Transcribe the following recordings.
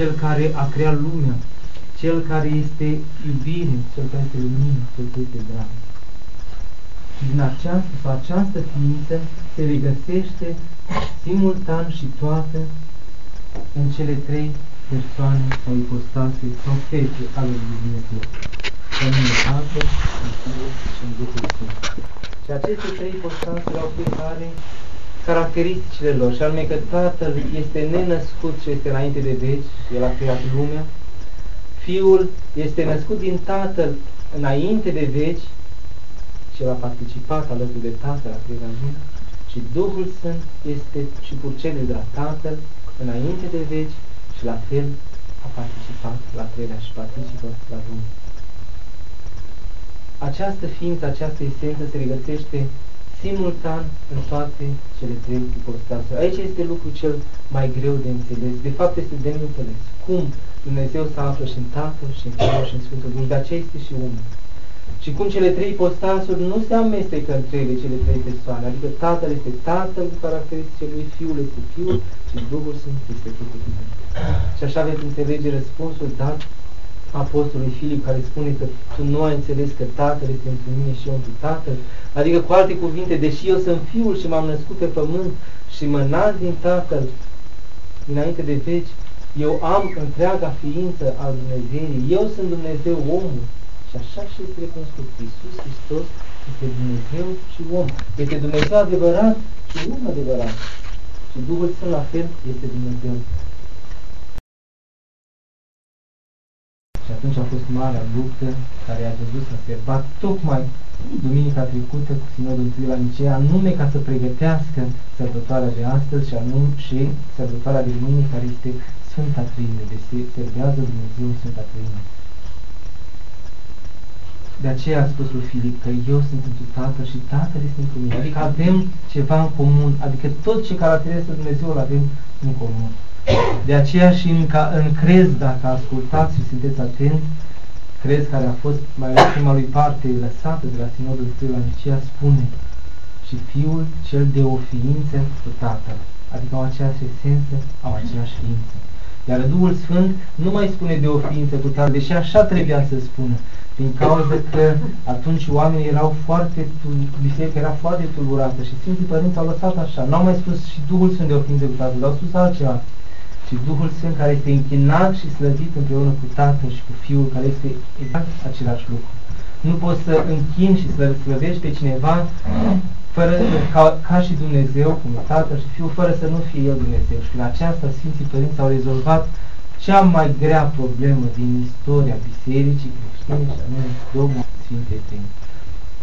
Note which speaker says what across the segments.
Speaker 1: Cel care a creat lumea, Cel care este iubire, Cel care este lumină, Cel care este drag. Din această sau această ființă se regăsește simultan și toată în cele trei persoane sau ipostase sau fete ale lui Dumnezeu. Anume Tatăl, în Fiul și în Duhul Sfânt. Și aceste trei ipostase au fiecare caracteristicile lor, și anume că Tatăl este nenăscut și este înainte de veci, El a creat lumea, Fiul este născut din Tatăl înainte de veci și El a participat alături de Tatăl la crearea lumea, și Duhul Sfânt este și purcelul de la Tatăl înainte de veci și la fel a participat la crearea și participă la Dumnezeu. Această ființă, această esență se regăsește simultan în toate cele trei ipostase. Aici este lucrul cel mai greu de înțeles. De fapt este de neînțeles. Cum Dumnezeu se află și în Tatăl, și în Fiul, și în Sfântul Duh. De aceea este și unul. Și cum cele trei postasuri nu se amestecă între ele, cele trei persoane, adică Tatăl este Tatăl cu caracteristicile lui, Fiul este Fiul și Duhul Sfânt este Duhul Sfânt. Și așa veți înțelege răspunsul dat Apostolului Filip care spune că tu nu ai înțeles că Tatăl este într mine și eu într Tatăl. Adică cu alte cuvinte, deși eu sunt Fiul și m-am născut pe pământ și mă nasc din Tatăl dinainte de veci, eu am întreaga ființă al Dumnezeu. Eu sunt Dumnezeu omul. Și așa și este recunoscut. Iisus Hristos este Dumnezeu și om. Este Dumnezeu adevărat și om adevărat. Și Duhul Sfânt la fel este Dumnezeu. Și atunci a fost marea luptă care a văzut să se bat tocmai duminica trecută cu Sinodul întâi la Nicea, anume ca să pregătească sărbătoarea de astăzi și anume și sărbătoarea de mâine care este Sfânta Trăime, deci se servează Dumnezeu Sfânta Trăime. De aceea a spus lui Filip că eu sunt pentru Tatăl și Tatăl este pentru mine. Adică avem ceva în comun, adică tot ce caracterizează Dumnezeu îl avem în comun. De aceea și în, ca, în crez, dacă ascultați și sunteți atenți, crez care a fost mai la prima lui parte lăsată de la Sinodul Întâi la Nicea, spune și Fiul cel de o ființă cu Tatăl, adică au aceeași esență, au aceeași ființă. Iar Duhul Sfânt nu mai spune de o ființă cu Tatăl, deși așa trebuia să spună, din cauza că atunci oamenii erau foarte, biserica era foarte tulburată și Sfinții Părinți au lăsat așa, n-au mai spus și Duhul Sfânt de o ființă cu Tatăl, au spus altceva. Și Duhul Sfânt care este închinat și slăvit împreună cu Tatăl și cu Fiul, care este exact același lucru. Nu poți să închin și să slăvești pe cineva fără, ca, ca și Dumnezeu, cum Tatăl și Fiul, fără să nu fie El Dumnezeu. Și în aceasta Sfinții Părinți au rezolvat cea mai grea problemă din istoria Bisericii creștine și anume dogma Sfintei Trăini.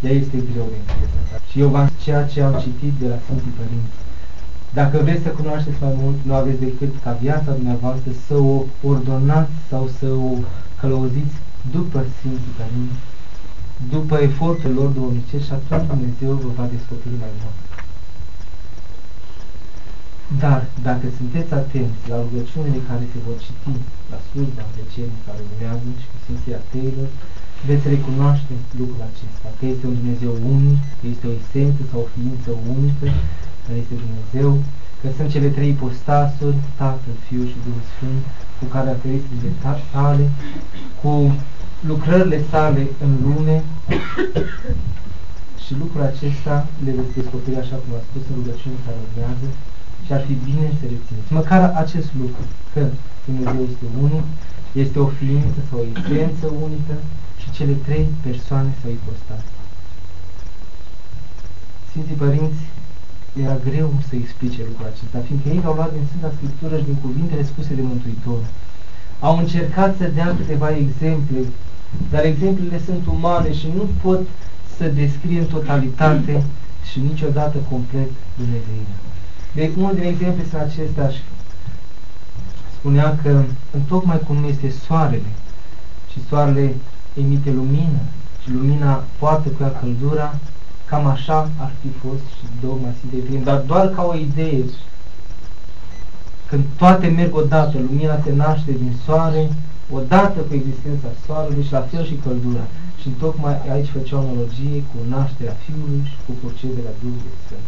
Speaker 1: Ea este greu de înțeles. Și eu v-am ceea ce am citit de la Sfinții Părinți. Dacă vreți să cunoașteți mai mult, nu aveți decât ca viața dumneavoastră să o ordonați sau să o călăuziți după Sfinții Părinți, după efortul lor duomnicești și atunci Dumnezeu vă va descoperi mai mult. Dar, dacă sunteți atenți la rugăciunile care se vor citi la slujba decenii care urmează și cu Sfinții Ateilor, veți recunoaște lucrul acesta, că este un Dumnezeu unic, că este o esență sau o ființă unică, care este Dumnezeu, că sunt cele trei postasuri, Tatăl, Fiul și Duhul Sfânt, cu caracteristicile tale, cu lucrările sale în lume și lucrul acesta le veți descoperi așa cum a spus în rugăciunea care urmează și ar fi bine să rețineți. Măcar acest lucru, că Dumnezeu este unic, este o ființă sau o esență unică și cele trei persoane sau ipostase. Sfinții Părinți era greu să explice lucrul acesta, fiindcă ei au luat din Sfânta Scriptură și din cuvintele spuse de Mântuitor. Au încercat să dea câteva exemple, dar exemplele sunt umane și nu pot să descrie în totalitate și niciodată complet Dumnezeirea. De unul din exemple sunt acestea și spunea că în tocmai cum este soarele și soarele emite lumină și lumina poate cu ea căldura, cam așa ar fi fost și dogma Sfintei Prim, dar doar ca o idee. Când toate merg odată, lumina se naște din soare, odată cu existența soarelui și la fel și căldura. Și tocmai aici făcea o analogie cu nașterea Fiului și cu procederea Duhului Sfânt.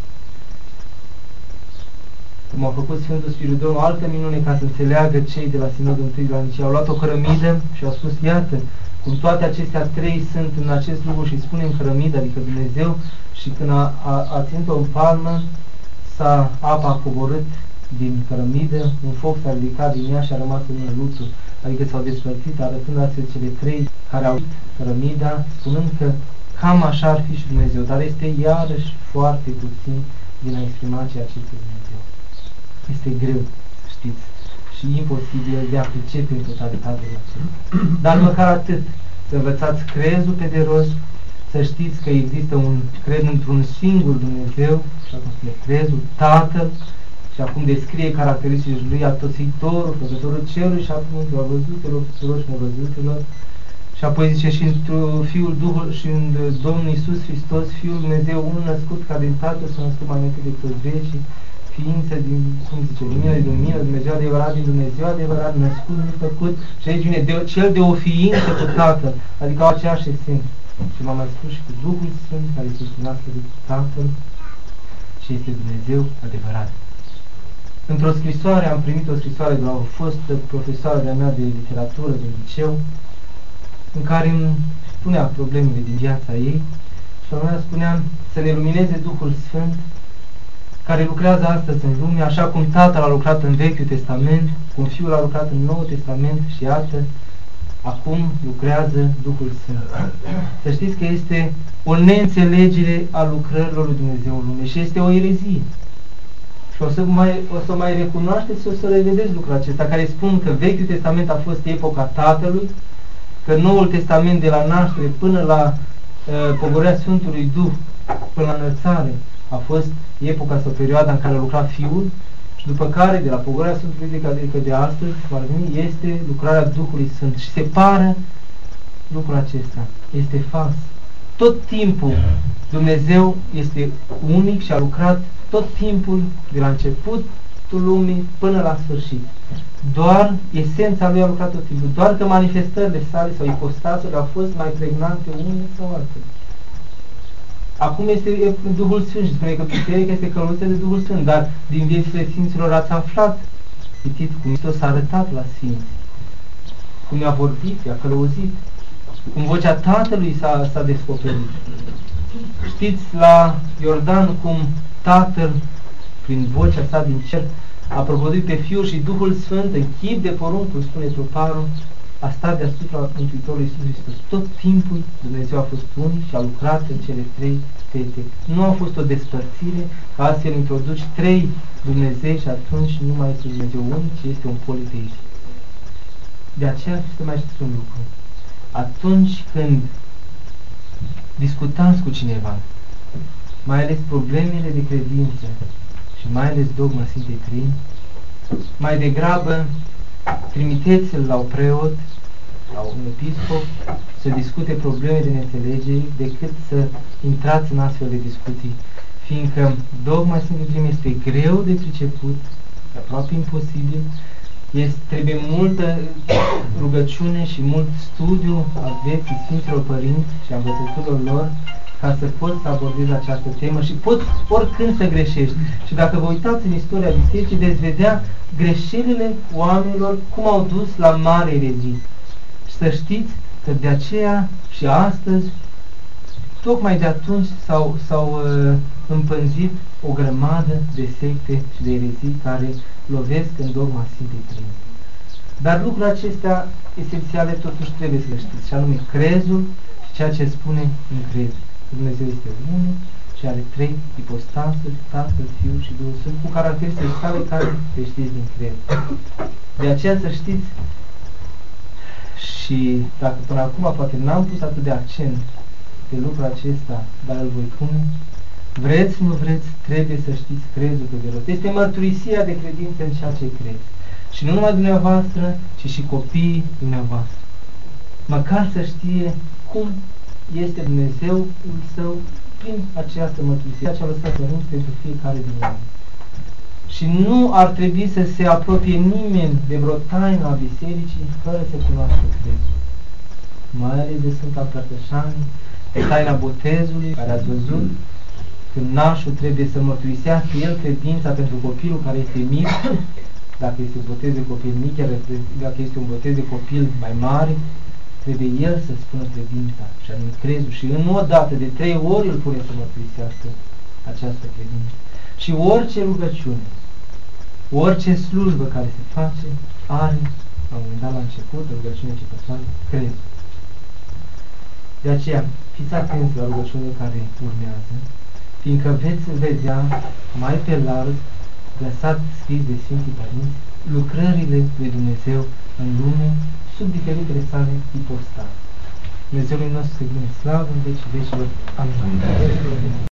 Speaker 1: cum a făcut Sfântul Spiridon o altă minune ca să înțeleagă cei de la Sinodul întâi de la Nicea. Au luat o cărămidă și au spus, iată, cum toate acestea trei sunt în acest lucru și spunem cărămidă, adică Dumnezeu, și când a, a, a ținut-o în palmă, s-a apa a coborât din cărămidă, un foc s-a ridicat din ea și a rămas în lutul, adică s-au despărțit, arătând astfel cele trei care au cărămida, spunând că cam așa ar fi și Dumnezeu, dar este iarăși foarte puțin din a exprima ceea ce este Dumnezeu. Este greu, știți, și imposibil de a pricepe în totalitate la Dar măcar atât, să învățați crezul pe de rost, să știți că există un cred într-un singur Dumnezeu, și acum spune crezul, Tatăl, și acum descrie caracteristicile lui atositorul, făcătorul cerului și acum a văzutelor, tuturor și nevăzutelor. Și apoi zice și într Fiul Duhul și în Domnul Iisus Hristos, Fiul Dumnezeu, unul născut ca din Tatăl, s-a născut mai înainte de toți vecii, ființă din, cum zice, lumină de lumină, Dumnezeu adevărat din Dumnezeu adevărat, născut, făcut, și aici vine de, cel de o ființă cu Tatăl, adică au aceeași esență. Și m-am mai spus și cu Duhul Sfânt, care este cunoaște de Tatăl și este Dumnezeu adevărat. Într-o scrisoare, am primit o scrisoare de la o fostă profesoară de-a mea de literatură din liceu, în care îmi spunea problemele din viața ei și la mea spuneam să ne lumineze Duhul Sfânt care lucrează astăzi în lume, așa cum Tatăl a lucrat în Vechiul Testament, cum Fiul a lucrat în Noul Testament și iată, acum lucrează Duhul Sfânt. Să știți că este o neînțelegere a lucrărilor lui Dumnezeu în lume și este o erezie. Și o să mai, o să mai recunoașteți și o să revedeți lucrul acesta, care spun că Vechiul Testament a fost epoca Tatălui, că Noul Testament de la naștere până la uh, pogorârea Sfântului Duh, până la înălțare, a fost epoca sau perioada în care a lucrat Fiul, și după care, de la pogorârea Sfântului Duh, adică de astăzi, este lucrarea Duhului Sfânt. Și se pare lucrul acesta. Este fals. Tot timpul Dumnezeu este unic și a lucrat tot timpul, de la începutul lumii până la sfârșit. Doar esența lui a lucrat tot timpul, doar că manifestările sale sau ipostazele au fost mai pregnante unele sau altele. Acum este Duhul Sfânt și spune că biserica este călăuzită de Duhul Sfânt, dar din viețile Sfinților ați aflat, citit cum Hristos a arătat la Sfinți, cum i-a vorbit, i-a călăuzit, cum vocea Tatălui s-a descoperit. Știți la Iordan cum Tatăl, prin vocea sa din cer, a propovăduit pe Fiul și Duhul Sfânt în chip de poruncul, spune troparul, a stat deasupra Mântuitorului Iisus Hristos. Tot timpul Dumnezeu a fost unic și a lucrat în cele trei fete. Nu a fost o despărțire, ca astfel introduci trei Dumnezei și atunci nu mai este Dumnezeu unic, ci este un politeism. De aceea să mai știți un lucru. Atunci când discutați cu cineva, mai ales problemele de credință și mai ales dogma Sfintei Trăini, mai degrabă trimiteți-l la un preot, la un episcop, să discute probleme de neînțelegere, decât să intrați în astfel de discuții, fiindcă dogma Sfintei Trăini este greu de priceput, aproape imposibil, este, trebuie multă rugăciune și mult studiu a vieții Sfinților Părinți și a învățăturilor lor ca să poți să abordezi această temă și poți oricând să greșești. Și dacă vă uitați în istoria bisericii, veți vedea greșelile oamenilor cum au dus la mare erezii. Și să știți că de aceea și astăzi, tocmai de atunci s-au, s-au uh, împânzit o grămadă de secte și de erezii care lovesc în dogma Sfintei Trăini. Dar lucrurile acestea esențiale totuși trebuie să le știți, și anume crezul și ceea ce spune în crezul. Dumnezeu este unul și are trei ipostase, Tatăl, Fiul și Duhul Sfânt, cu caracteristici sale care le știți din cred. De aceea să știți și dacă până acum poate n-am pus atât de accent pe lucrul acesta, dar îl voi pune, vreți, nu vreți, trebuie să știți crezul pe de rost. Este mărturisia de credință în ceea ce crezi. Și nu numai dumneavoastră, ci și copiii dumneavoastră. Măcar să știe cum este Dumnezeul său prin această mărturisire, ce a lăsat părinți pentru fiecare din noi. Și nu ar trebui să se apropie nimeni de vreo taină a bisericii fără să cunoască crezul. Mai ales de Sfânta Părtășani, de taina botezului, care ați văzut, când nașul trebuie să mărturisească el credința pentru copilul care este mic, dacă este un botez de copil mic, iar dacă este un botez de copil mai mare, trebuie el să spună credința și anume crezul și în o dată de trei ori îl pune să mărturisească această credință. Și orice rugăciune, orice slujbă care se face, are, la un moment dat la început, rugăciune începătoare, crezul. De aceea, fiți atenți la rugăciunile care urmează, fiindcă veți vedea mai pe larg, lăsat scris de Sfinții Părinți, lucrările lui Dumnezeu în lume sub diferitele sale ipostase. Dumnezeului nostru să slavă în veci vecilor. Amin. Amin.